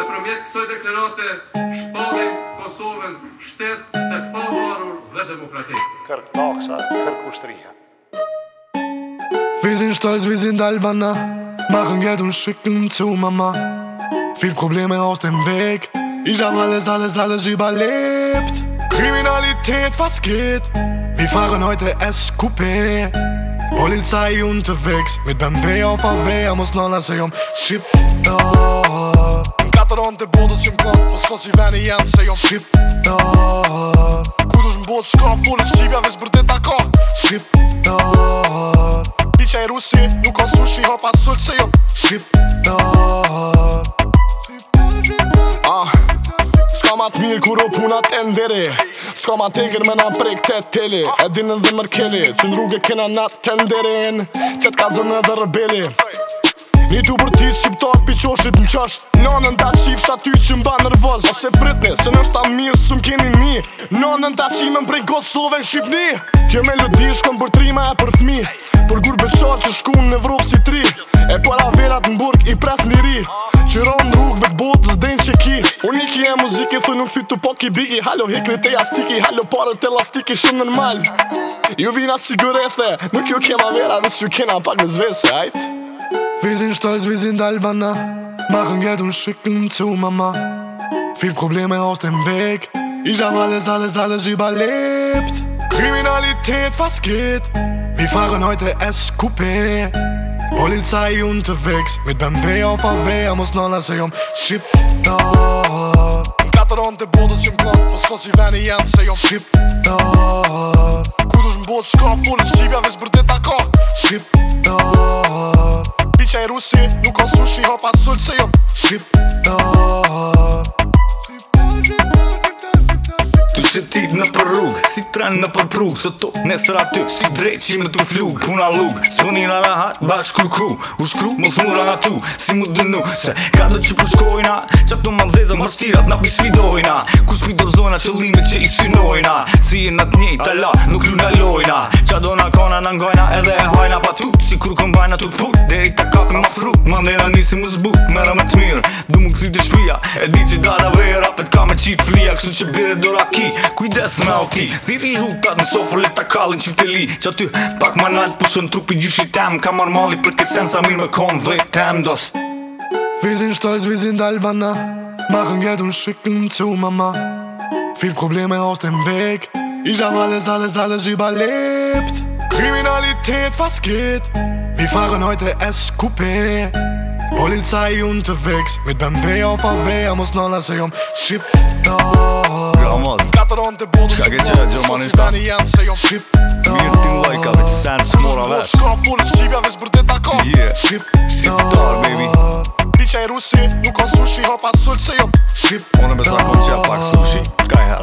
Në përmjet kësoj deklarate, shpallim Kosovën shtetë të pavarur dhe demokratikë. Kërk naksa, kërk ushtrija. Vizin shtojt, vizin dalbana, ma këngjet unë shikën në cu mama. Fil probleme është e mbek, isha në alles, alles, alles në lës, i balept. Kriminalitet fa skit, vi farën hojte es kupe. i unë mit bëm veja o fa veja, mos nëna se jom shqip të ronë të bodo që më kanë Po s'ka si veni jem se jom Shqiptar Kujt është më bodë që kanë fullë Shqipja veç për dita ka Shqiptar Bicja i rusi nuk kanë sushi Hapa sëllë se jom Shqiptar Ska ma t'mirë kur o punat e ndere Ska ma t'egër me na prek të teli E dinë dhe mërkeli Që në rrugë e kena na t'enderin Që t'ka zonë dhe rëbeli Një të bërtit shqiptar për qoshit në qash Në në në të qif ty që mba nërvëz Ose pritni se nështë shta mirë së më keni një Në në të qime më brengë Kosovë e Shqipni Kjo me lëdish këm bërtri me e për fmi Për gurë beqar që shkun në Evropë si tri E para verat në burg i pres në ri Qëronë në rrugëve të botës dhe në që ki Uniki e muzike thë nuk fitu po ki bigi Halo hikri të jastiki, halo parë të elastiki shumë në në Ju vina si nuk jo kema vera Vësë ju kena pak me zvese, ajtë Wir sind stolz, wir sind Albaner, machen Geld und schicken zu Mama. Viel Probleme auf dem Weg, ich hab alles, alles, alles überlebt. Kriminalität, was geht? Wir fahren heute S-Coupé. Polizei unterwegs, mit BMW auf AW, Er muss noch lassen, um Chip da. und der Катарон те бодат чем клон, по сто си вени ям се јом Шип да Кудуш м бод шкаф, улиш чибја веќе брде тако Chip da. Bitch ai rusi, nuk ka sushi, hopa sulë se jëm Shqiptar Tu se ti në për si tren në përprug prug Së tu nesër aty, si drejt që i me të flug Puna lug, së puni në rahat, bashk kru kru U shkru, mos më rra tu, si më dënu Se ka do që përshkojna, që ato më nëzeza më stirat Në bi svidojna, ku s'pi do zojna qëllime që i synojna Si e në të njej, tala, nuk lu në lojna Qa do në kona, në ngojna, edhe e hojna Pa si kur këmbajna, tuk put, deri të ka vetëm ma frut Ma nena nisi më zbut, mera me të mirë Du më këthy të shpia, e di që dada vera Pet ka me qitë flia, kësu që bire dora ki Kujdes me alti ti, thiri rukat në sofrë, Le ta kalin që vtili, që aty pak ma nalt Pushën trupi gjyshi tem, ka marr Për këtë sen sa mirë me konë dhe tem dos Vizin shtojt, vizin dalbana Ma këm gjetu në shikën në cu mama Fit probleme ose më vek Isha valet, sales, sales, i lept Krimina Kriminalität, was geht? Wir fahren heute S-Coupé Polizei unterwegs Mit BMW auf AW Er muss noch lassen, um Schip da Gramos Gatter on the Boden Ska geht hier, Germani ist da Schip da Mir Team Like, aber ich stand es nur auf Ash Kroff, wo ich aber ich bürde da komm Yeah Schip da baby Bitch, Russi, nu kon Sushi, hoppa Sulzium Schip da Ohne besagt, wo ich po ja pack Sushi Geil,